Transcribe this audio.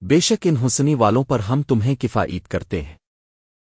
بے شک ان حسنی والوں پر ہم تمہیں کفایت کرتے ہیں۔